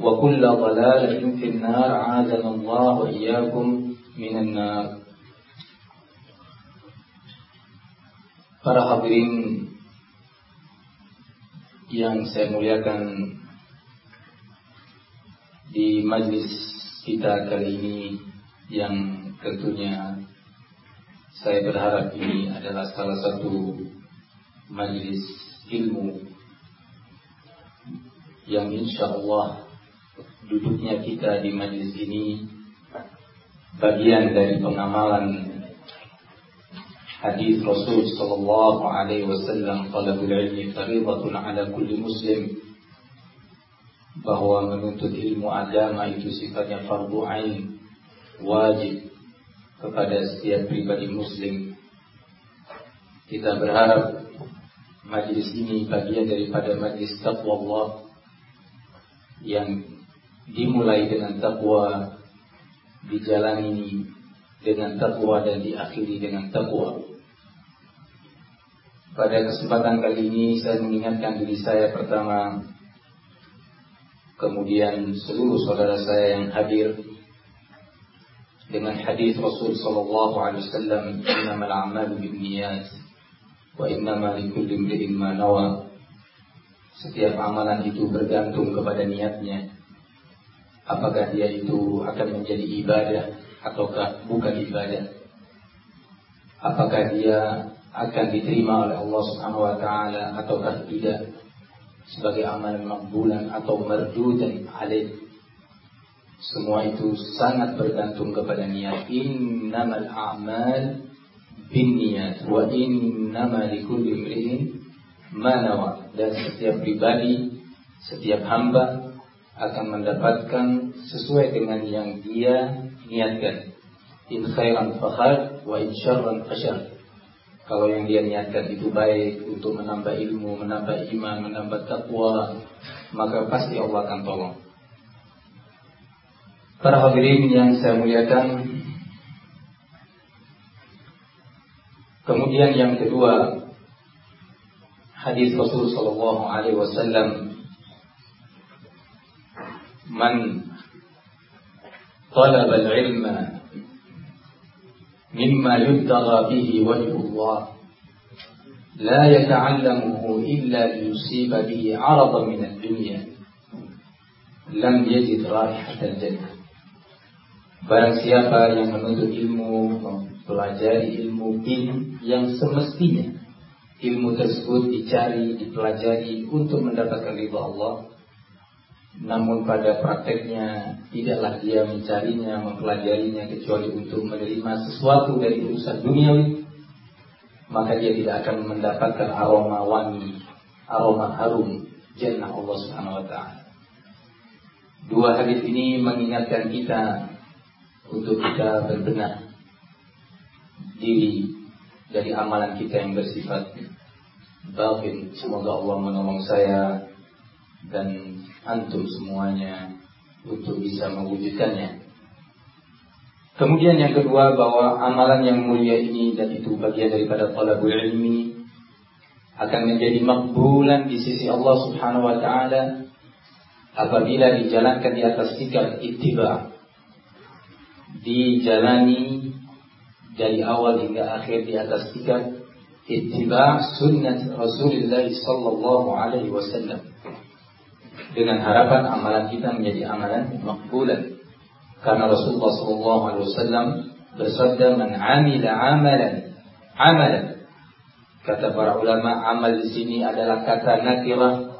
وكل ضلالة في النار عاذنا الله وإياكم من النار Para hadirin yang saya muliakan di majlis kita kali ini yang tentunya saya berharap ini adalah salah satu majlis ilmu yang insya Allah duduknya kita di majlis ini bagian dari pengamalan hadis Rasul sallallahu alaihi wasallam talabul ilmi fardhatun ala kulli muslim bahwa menuntut ilmu agama itu sifatnya fardu ain wajib kepada setiap pribadi muslim. Kita berharap majlis ini bagian daripada majlis taqwa Allah yang dimulai dengan takwa dijalani dengan takwa dan diakhiri dengan takwa. Pada kesempatan kali ini saya mengingatkan diri saya pertama kemudian seluruh saudara saya yang hadir dengan hadis Rasul sallallahu alaihi wasallam innamal a'malu binniyat wa innama likulli imrin ma nawa. Setiap amalan itu bergantung kepada niatnya apakah dia itu akan menjadi ibadah ataukah bukan ibadah? Apakah dia akan diterima oleh Allah Subhanahu wa taala ataukah tidak? Sebagai amalan makbulan atau mardudan alaih semua itu sangat bergantung kepada niat. Innamal a'mal binniyat wa innama likulli nawa. Dan setiap pribadi setiap hamba akan mendapatkan sesuai dengan yang dia niatkan. In khairan fakhar wa in syarran fasyar. Kalau yang dia niatkan itu baik untuk menambah ilmu, menambah iman, menambah takwa, maka pasti Allah akan tolong. Para hadirin yang saya muliakan, kemudian yang kedua, hadis Rasul Shallallahu Alaihi Wasallam, man طلب العلم مما يبتغى به وجه الله لا يتعلمه إلا ليصيب به عرضا من الدنيا لم يجد رائحة الجنة Barang siapa yang menuntut ilmu, mempelajari ilmu bin yang semestinya ilmu tersebut dicari, dipelajari untuk mendapatkan ridha Allah, namun pada prakteknya tidaklah dia mencarinya, mempelajarinya kecuali untuk menerima sesuatu dari urusan duniawi, maka dia tidak akan mendapatkan aroma wangi, aroma harum jannah Allah Subhanahu wa taala. Dua hadis ini mengingatkan kita untuk kita berbenah diri dari amalan kita yang bersifat batin. Semoga Allah menolong saya dan antum semuanya untuk bisa mewujudkannya. Kemudian yang kedua bahwa amalan yang mulia ini dan itu bagian daripada talabul ilmi akan menjadi makbulan di sisi Allah Subhanahu wa taala apabila dijalankan di atas sikap ittiba dijalani dari awal hingga akhir di atas sikap ittiba sunnah Rasulullah sallallahu alaihi wasallam dengan harapan amalan kita menjadi amalan makbulan karena Rasulullah sallallahu alaihi wasallam bersabda amalan amalan Kata para ulama, amal di sini adalah kata nakirah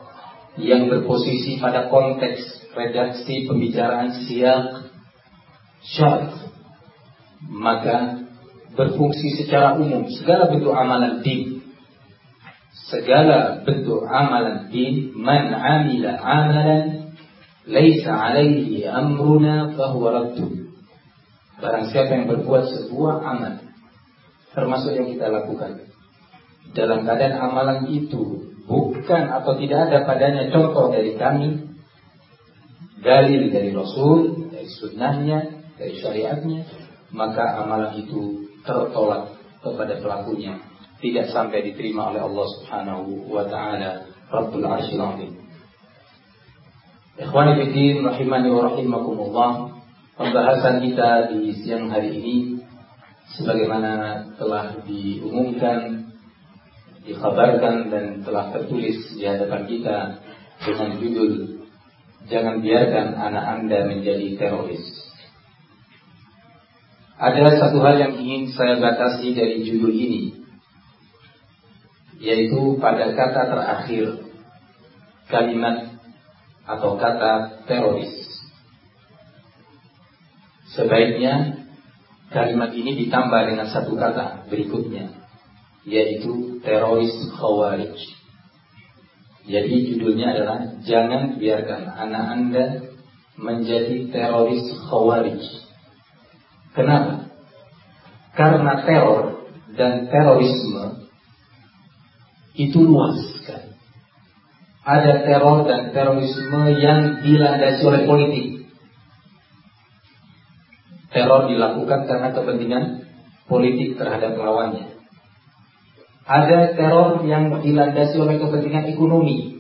yang berposisi pada konteks redaksi pembicaraan siap syarat. Maka berfungsi secara umum segala bentuk amalan din. Segala bentuk amalan din man amila amalan laisa alaihi amruna fahuwa raddu. Barang siapa yang berbuat sebuah amal termasuk yang kita lakukan dalam keadaan amalan itu bukan atau tidak ada padanya contoh dari kami, dalil dari Rasul, dari sunnahnya, dari syariatnya, maka amalan itu tertolak kepada pelakunya, tidak sampai diterima oleh Allah Subhanahu wa taala Rabbul Arsyil Azim. Ikhwani fillah rahimani wa rahimakumullah. Pembahasan kita di siang hari ini sebagaimana telah diumumkan dikhabarkan dan telah tertulis di hadapan kita dengan judul Jangan biarkan anak Anda menjadi teroris. Ada satu hal yang ingin saya batasi dari judul ini, yaitu pada kata terakhir kalimat atau kata teroris. Sebaiknya kalimat ini ditambah dengan satu kata berikutnya, yaitu teroris khawarij. Jadi judulnya adalah jangan biarkan anak Anda menjadi teroris khawarij. Kenapa? Karena teror dan terorisme itu luas sekali. Ada teror dan terorisme yang dilandasi oleh politik. Teror dilakukan karena kepentingan politik terhadap lawannya ada teror yang dilandasi oleh kepentingan ekonomi.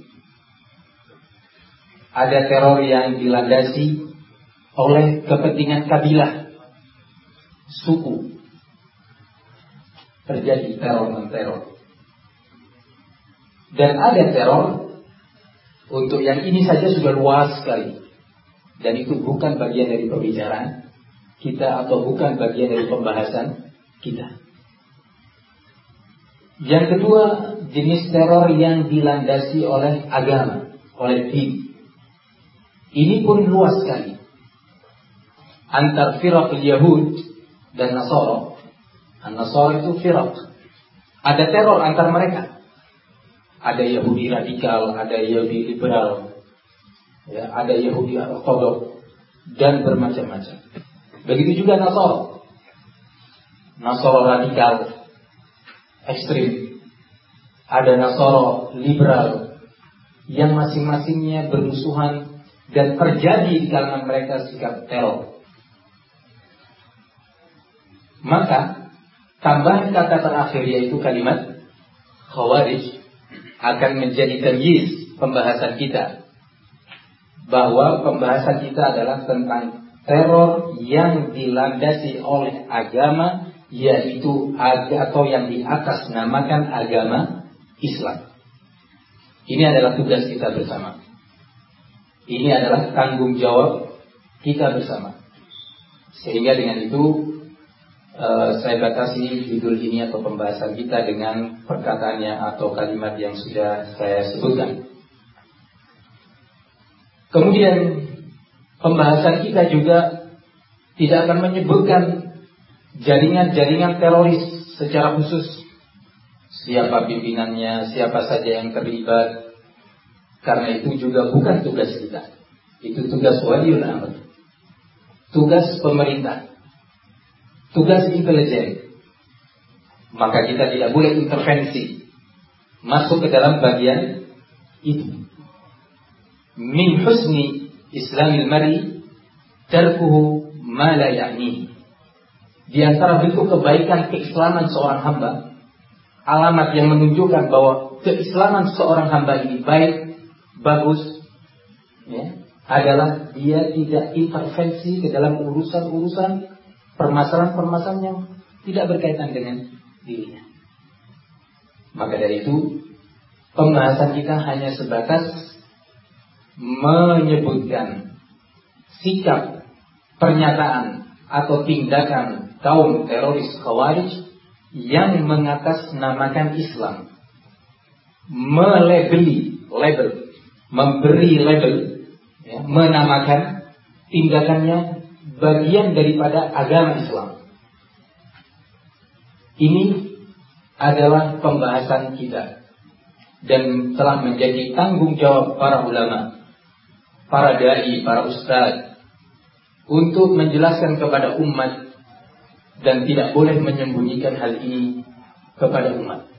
Ada teror yang dilandasi oleh kepentingan kabilah, suku. Terjadi teror dan ada teror untuk yang ini saja sudah luas sekali. Dan itu bukan bagian dari pembicaraan kita atau bukan bagian dari pembahasan kita. Yang kedua, jenis teror yang dilandasi oleh agama, oleh din. Ini pun luas sekali. Antar firak Yahud dan Nasara. An-Nasara itu firak. Ada teror antar mereka. Ada Yahudi radikal, ada Yahudi liberal, ya, ada Yahudi ortodok, dan bermacam-macam. Begitu juga Nasara. Nasara radikal, ekstrim. Ada Nasoro liberal yang masing-masingnya bermusuhan dan terjadi di kalangan mereka sikap teror. Maka tambahan kata terakhir yaitu kalimat khawarij akan menjadi terjis pembahasan kita bahwa pembahasan kita adalah tentang teror yang dilandasi oleh agama yaitu atau yang di atas namakan agama Islam. Ini adalah tugas kita bersama. Ini adalah tanggung jawab kita bersama. Sehingga dengan itu uh, saya batasi judul ini atau pembahasan kita dengan perkataannya atau kalimat yang sudah saya sebutkan. Kemudian pembahasan kita juga tidak akan menyebutkan jaringan-jaringan teroris secara khusus. Siapa pimpinannya, siapa saja yang terlibat. Karena itu juga bukan tugas kita. Itu tugas waliul amr. Tugas pemerintah. Tugas intelijen. Maka kita tidak boleh intervensi. Masuk ke dalam bagian itu. min husni islamil mari tarkuhu ma la. Di antara bentuk kebaikan keislaman seorang hamba, alamat yang menunjukkan bahwa keislaman seorang hamba ini baik, bagus, ya, adalah dia tidak intervensi ke dalam urusan-urusan permasalahan-permasalahan yang tidak berkaitan dengan dirinya. Maka dari itu, pembahasan kita hanya sebatas menyebutkan sikap, pernyataan, atau tindakan kaum teroris Khawarij yang mengatasnamakan Islam. Melebeli, label, memberi label, ya, menamakan tindakannya bagian daripada agama Islam. Ini adalah pembahasan kita dan telah menjadi tanggung jawab para ulama, para dai, para ustadz untuk menjelaskan kepada umat dan tidak boleh menyembunyikan hal ini kepada umat.